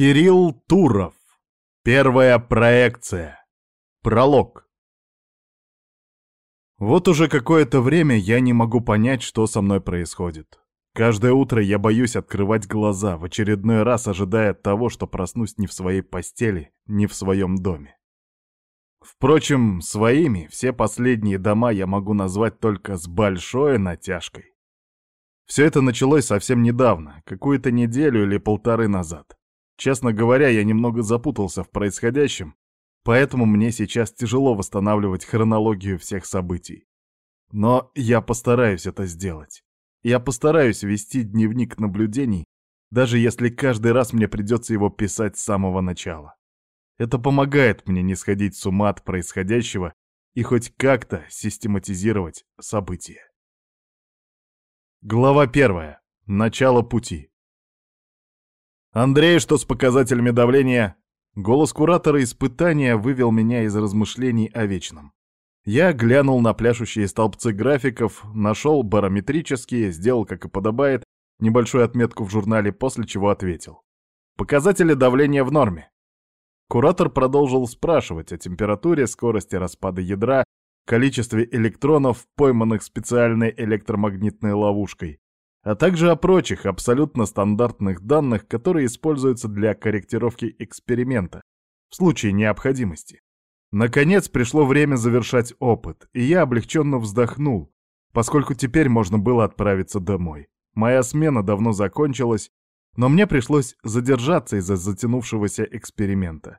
Кирилл Туров. Первая проекция. Пролог. Вот уже какое-то время я не могу понять, что со мной происходит. Каждое утро я боюсь открывать глаза, в очередной раз ожидая того, что проснусь не в своей постели, не в своем доме. Впрочем, своими все последние дома я могу назвать только с большой натяжкой. Все это началось совсем недавно, какую-то неделю или полторы назад. Честно говоря, я немного запутался в происходящем, поэтому мне сейчас тяжело восстанавливать хронологию всех событий. Но я постараюсь это сделать. Я постараюсь вести дневник наблюдений, даже если каждый раз мне придется его писать с самого начала. Это помогает мне не сходить с ума от происходящего и хоть как-то систематизировать события. Глава первая. Начало пути. «Андрей, что с показателями давления?» Голос куратора испытания вывел меня из размышлений о вечном. Я глянул на пляшущие столбцы графиков, нашел барометрические, сделал, как и подобает, небольшую отметку в журнале, после чего ответил. Показатели давления в норме. Куратор продолжил спрашивать о температуре, скорости распада ядра, количестве электронов, пойманных специальной электромагнитной ловушкой, а также о прочих абсолютно стандартных данных, которые используются для корректировки эксперимента в случае необходимости. Наконец пришло время завершать опыт, и я облегченно вздохнул, поскольку теперь можно было отправиться домой. Моя смена давно закончилась, но мне пришлось задержаться из-за затянувшегося эксперимента.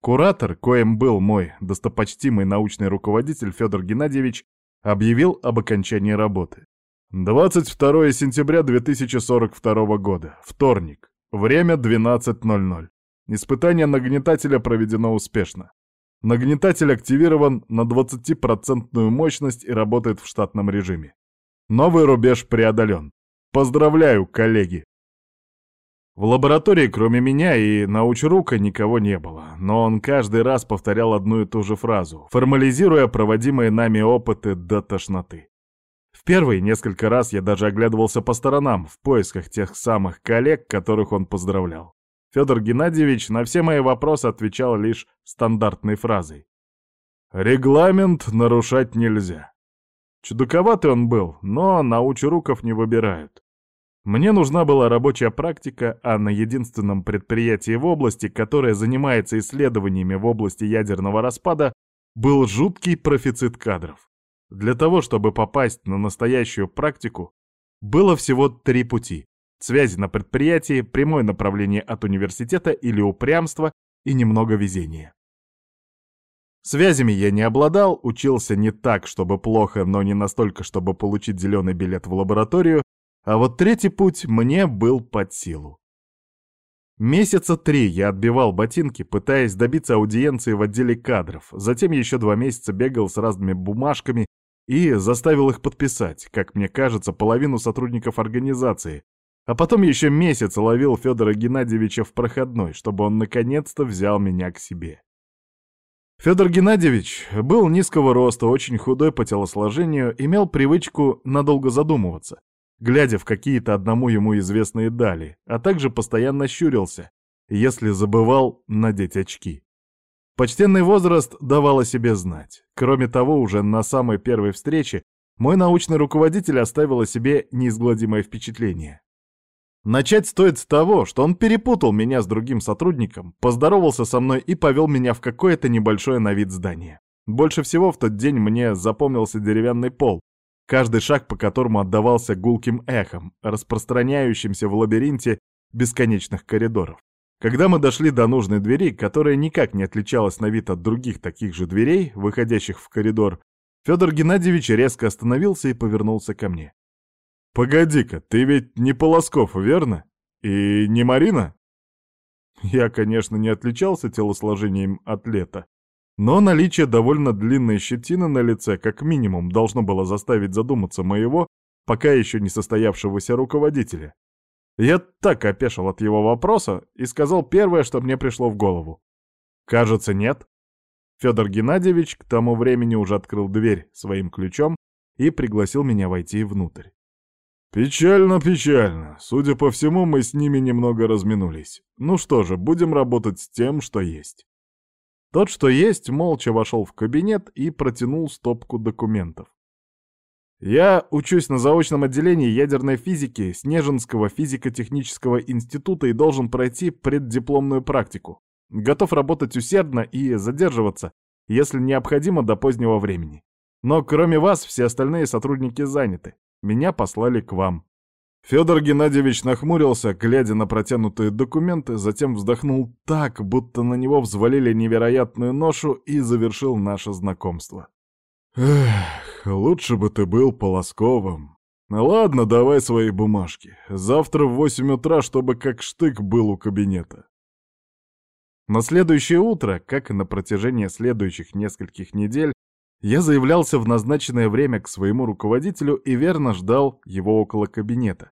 Куратор, коим был мой достопочтимый научный руководитель Федор Геннадьевич, объявил об окончании работы. 22 сентября 2042 года. Вторник. Время 12.00. Испытание нагнетателя проведено успешно. Нагнетатель активирован на 20% мощность и работает в штатном режиме. Новый рубеж преодолен. Поздравляю, коллеги! В лаборатории кроме меня и научрука никого не было, но он каждый раз повторял одну и ту же фразу, формализируя проводимые нами опыты до тошноты. Первый несколько раз я даже оглядывался по сторонам в поисках тех самых коллег, которых он поздравлял. Федор Геннадьевич на все мои вопросы отвечал лишь стандартной фразой. «Регламент нарушать нельзя». Чудаковатый он был, но научруков не выбирают. Мне нужна была рабочая практика, а на единственном предприятии в области, которое занимается исследованиями в области ядерного распада, был жуткий профицит кадров. Для того, чтобы попасть на настоящую практику, было всего три пути. Связи на предприятии, прямое направление от университета или упрямство и немного везения. Связями я не обладал, учился не так, чтобы плохо, но не настолько, чтобы получить зеленый билет в лабораторию, а вот третий путь мне был под силу. Месяца три я отбивал ботинки, пытаясь добиться аудиенции в отделе кадров. Затем еще два месяца бегал с разными бумажками и заставил их подписать, как мне кажется, половину сотрудников организации. А потом еще месяц ловил Федора Геннадьевича в проходной, чтобы он наконец-то взял меня к себе. Федор Геннадьевич был низкого роста, очень худой по телосложению, имел привычку надолго задумываться, глядя в какие-то одному ему известные дали, а также постоянно щурился, если забывал надеть очки. Почтенный возраст давал о себе знать. Кроме того, уже на самой первой встрече мой научный руководитель оставил о себе неизгладимое впечатление. Начать стоит с того, что он перепутал меня с другим сотрудником, поздоровался со мной и повел меня в какое-то небольшое на вид здание. Больше всего в тот день мне запомнился деревянный пол, каждый шаг по которому отдавался гулким эхом, распространяющимся в лабиринте бесконечных коридоров. Когда мы дошли до нужной двери, которая никак не отличалась на вид от других таких же дверей, выходящих в коридор, Федор Геннадьевич резко остановился и повернулся ко мне. «Погоди-ка, ты ведь не Полосков, верно? И не Марина?» Я, конечно, не отличался телосложением атлета, но наличие довольно длинной щетины на лице как минимум должно было заставить задуматься моего, пока еще не состоявшегося руководителя. Я так опешил от его вопроса и сказал первое, что мне пришло в голову. «Кажется, нет». Федор Геннадьевич к тому времени уже открыл дверь своим ключом и пригласил меня войти внутрь. Печально, печально. Судя по всему, мы с ними немного разминулись. Ну что же, будем работать с тем, что есть. Тот, что есть, молча вошел в кабинет и протянул стопку документов. Я учусь на заочном отделении ядерной физики Снежинского физико-технического института и должен пройти преддипломную практику. Готов работать усердно и задерживаться, если необходимо, до позднего времени. Но кроме вас, все остальные сотрудники заняты. Меня послали к вам. Федор Геннадьевич нахмурился, глядя на протянутые документы, затем вздохнул так, будто на него взвалили невероятную ношу и завершил наше знакомство. «Эх, лучше бы ты был Полосковым. Ладно, давай свои бумажки. Завтра в восемь утра, чтобы как штык был у кабинета». На следующее утро, как и на протяжении следующих нескольких недель, я заявлялся в назначенное время к своему руководителю и верно ждал его около кабинета.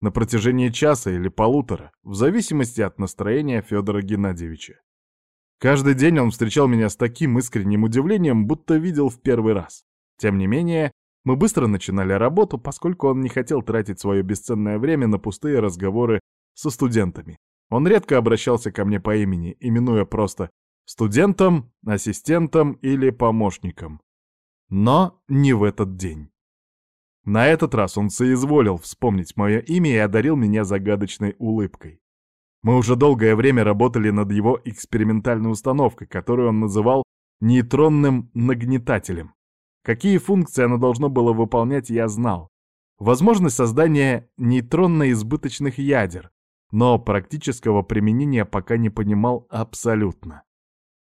На протяжении часа или полутора, в зависимости от настроения Федора Геннадьевича. Каждый день он встречал меня с таким искренним удивлением, будто видел в первый раз. Тем не менее, мы быстро начинали работу, поскольку он не хотел тратить свое бесценное время на пустые разговоры со студентами. Он редко обращался ко мне по имени, именуя просто студентом, ассистентом или помощником. Но не в этот день. На этот раз он соизволил вспомнить мое имя и одарил меня загадочной улыбкой. Мы уже долгое время работали над его экспериментальной установкой, которую он называл нейтронным нагнетателем. Какие функции оно должно было выполнять, я знал. Возможность создания нейтронно-избыточных ядер, но практического применения пока не понимал абсолютно.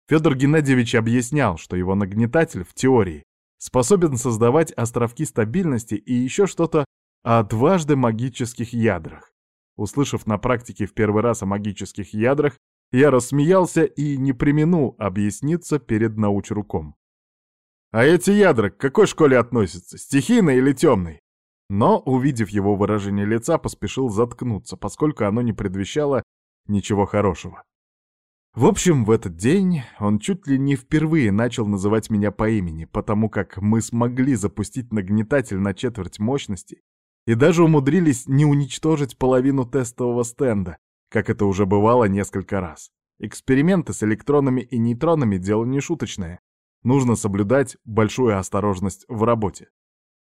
Федор Геннадьевич объяснял, что его нагнетатель в теории способен создавать островки стабильности и еще что-то о дважды магических ядрах. Услышав на практике в первый раз о магических ядрах, я рассмеялся и не применул объясниться перед научруком. «А эти ядра к какой школе относятся, стихийной или темной?» Но, увидев его выражение лица, поспешил заткнуться, поскольку оно не предвещало ничего хорошего. В общем, в этот день он чуть ли не впервые начал называть меня по имени, потому как мы смогли запустить нагнетатель на четверть мощности и даже умудрились не уничтожить половину тестового стенда, как это уже бывало несколько раз. Эксперименты с электронами и нейтронами — дело не шуточное. Нужно соблюдать большую осторожность в работе.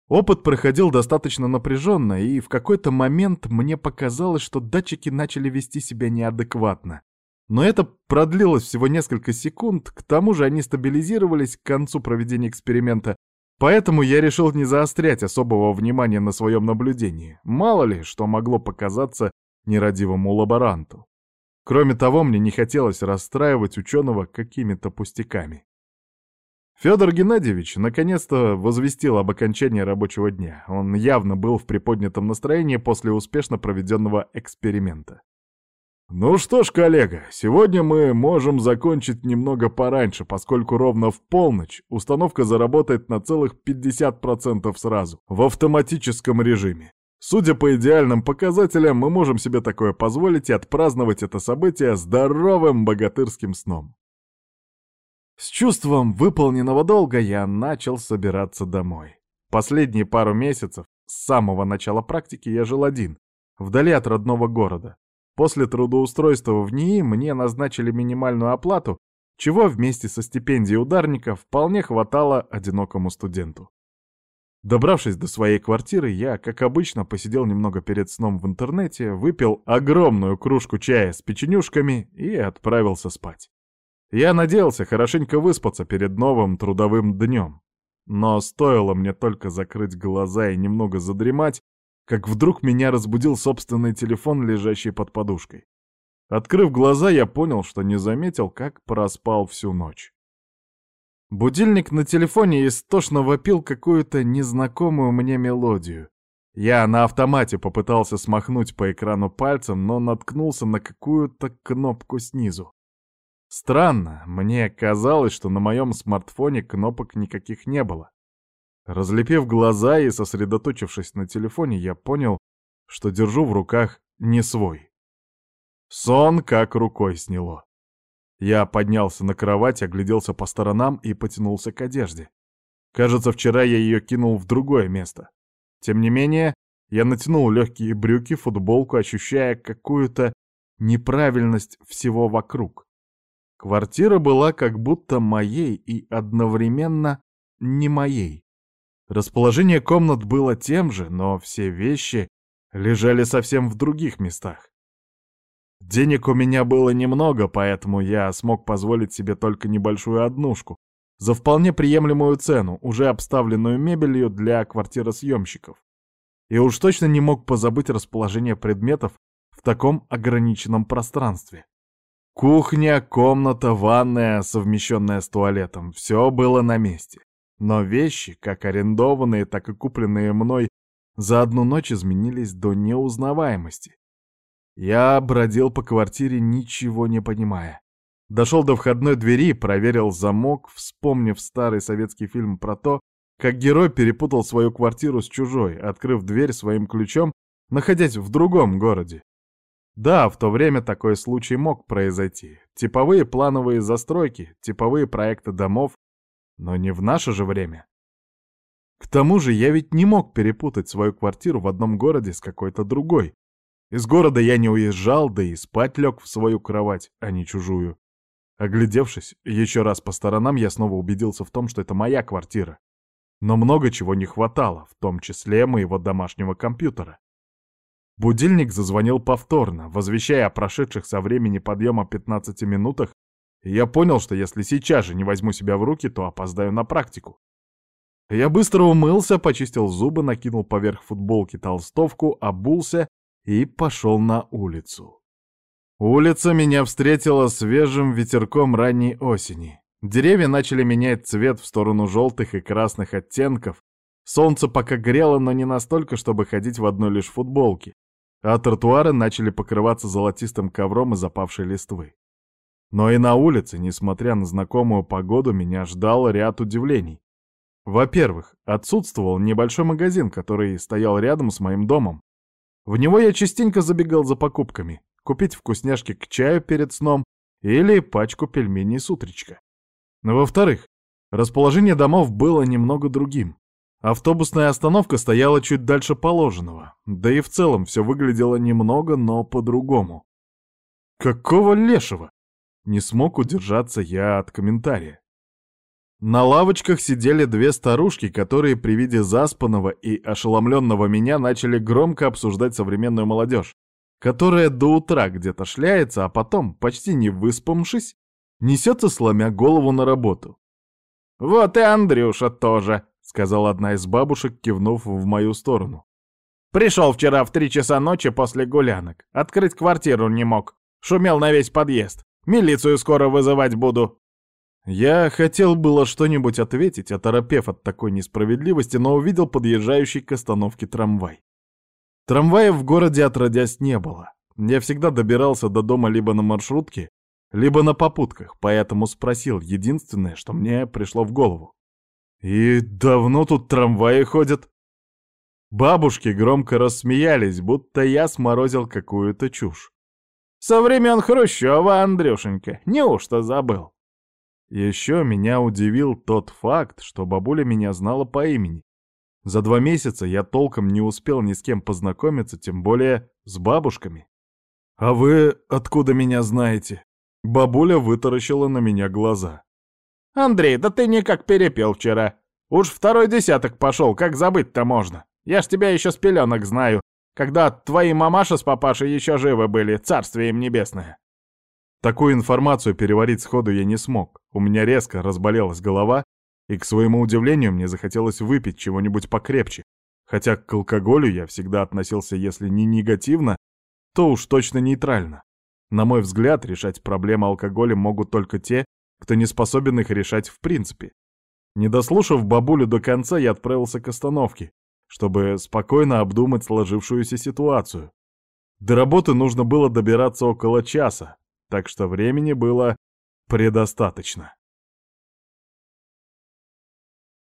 Опыт проходил достаточно напряженно, и в какой-то момент мне показалось, что датчики начали вести себя неадекватно. Но это продлилось всего несколько секунд, к тому же они стабилизировались к концу проведения эксперимента, поэтому я решил не заострять особого внимания на своем наблюдении. Мало ли, что могло показаться нерадивому лаборанту. Кроме того, мне не хотелось расстраивать ученого какими-то пустяками. Федор Геннадьевич наконец-то возвестил об окончании рабочего дня. Он явно был в приподнятом настроении после успешно проведенного эксперимента. «Ну что ж, коллега, сегодня мы можем закончить немного пораньше, поскольку ровно в полночь установка заработает на целых 50% сразу, в автоматическом режиме. Судя по идеальным показателям, мы можем себе такое позволить и отпраздновать это событие здоровым богатырским сном». С чувством выполненного долга я начал собираться домой. Последние пару месяцев, с самого начала практики, я жил один, вдали от родного города. После трудоустройства в НИИ мне назначили минимальную оплату, чего вместе со стипендией ударника вполне хватало одинокому студенту. Добравшись до своей квартиры, я, как обычно, посидел немного перед сном в интернете, выпил огромную кружку чая с печенюшками и отправился спать. Я надеялся хорошенько выспаться перед новым трудовым днем. Но стоило мне только закрыть глаза и немного задремать, как вдруг меня разбудил собственный телефон, лежащий под подушкой. Открыв глаза, я понял, что не заметил, как проспал всю ночь. Будильник на телефоне истошно вопил какую-то незнакомую мне мелодию. Я на автомате попытался смахнуть по экрану пальцем, но наткнулся на какую-то кнопку снизу. Странно, мне казалось, что на моем смартфоне кнопок никаких не было. Разлепив глаза и сосредоточившись на телефоне, я понял, что держу в руках не свой. Сон как рукой сняло. Я поднялся на кровать, огляделся по сторонам и потянулся к одежде. Кажется, вчера я ее кинул в другое место. Тем не менее, Я натянул легкие брюки, футболку, ощущая какую-то неправильность всего вокруг. Квартира была как будто моей и одновременно не моей. Расположение комнат было тем же, но все вещи лежали совсем в других местах. Денег у меня было немного, поэтому я смог позволить себе только небольшую однушку за вполне приемлемую цену, уже обставленную мебелью для квартиросъемщиков. И уж точно не мог позабыть расположение предметов в таком ограниченном пространстве. Кухня, комната, ванная, совмещенная с туалетом — все было на месте. Но вещи, как арендованные, так и купленные мной, за одну ночь изменились до неузнаваемости. Я бродил по квартире, ничего не понимая. Дошел до входной двери, проверил замок, вспомнив старый советский фильм про то, как герой перепутал свою квартиру с чужой, открыв дверь своим ключом, находясь в другом городе. Да, в то время такой случай мог произойти. Типовые плановые застройки, типовые проекты домов, но не в наше же время. К тому же я ведь не мог перепутать свою квартиру в одном городе с какой-то другой. Из города я не уезжал, да и спать лег в свою кровать, а не чужую. Оглядевшись еще раз по сторонам, я снова убедился в том, что это моя квартира. Но много чего не хватало, в том числе моего домашнего компьютера. Будильник зазвонил повторно, возвещая о прошедших со времени подъема 15 минутах, и я понял, что если сейчас же не возьму себя в руки, то опоздаю на практику. Я быстро умылся, почистил зубы, накинул поверх футболки толстовку, обулся и пошел на улицу. Улица меня встретила свежим ветерком ранней осени. Деревья начали менять цвет в сторону желтых и красных оттенков. Солнце пока грело, но не настолько, чтобы ходить в одной лишь футболке а тротуары начали покрываться золотистым ковром из запавшей листвы. Но и на улице, несмотря на знакомую погоду, меня ждал ряд удивлений. Во-первых, отсутствовал небольшой магазин, который стоял рядом с моим домом. В него я частенько забегал за покупками, купить вкусняшки к чаю перед сном или пачку пельменей с утречка. Во-вторых, расположение домов было немного другим. Автобусная остановка стояла чуть дальше положенного, да и в целом все выглядело немного, но по-другому. Какого лешего? Не смог удержаться я от комментария. На лавочках сидели две старушки, которые при виде заспанного и ошеломленного меня начали громко обсуждать современную молодежь, которая до утра где-то шляется, а потом, почти не выспавшись, несется, сломя голову на работу. «Вот и Андрюша тоже», — сказала одна из бабушек, кивнув в мою сторону. «Пришел вчера в три часа ночи после гулянок. Открыть квартиру не мог. Шумел на весь подъезд. Милицию скоро вызывать буду». Я хотел было что-нибудь ответить, оторопев от такой несправедливости, но увидел подъезжающий к остановке трамвай. Трамваев в городе отродясь не было. Я всегда добирался до дома либо на маршрутке, либо на попутках, поэтому спросил единственное, что мне пришло в голову. «И давно тут трамваи ходят?» Бабушки громко рассмеялись, будто я сморозил какую-то чушь. «Со времен Хрущева, Андрюшенька, неужто забыл?» Еще меня удивил тот факт, что бабуля меня знала по имени. За два месяца я толком не успел ни с кем познакомиться, тем более с бабушками. «А вы откуда меня знаете?» Бабуля вытаращила на меня глаза. «Андрей, да ты никак перепел вчера. Уж второй десяток пошел, как забыть-то можно? Я ж тебя еще с пеленок знаю, когда твои мамаша с папашей еще живы были, царствие им небесное». Такую информацию переварить сходу я не смог. У меня резко разболелась голова, и, к своему удивлению, мне захотелось выпить чего-нибудь покрепче. Хотя к алкоголю я всегда относился, если не негативно, то уж точно нейтрально. На мой взгляд, решать проблемы алкоголя могут только те, кто не способен их решать в принципе. Не дослушав бабулю до конца, я отправился к остановке, чтобы спокойно обдумать сложившуюся ситуацию. До работы нужно было добираться около часа, так что времени было предостаточно.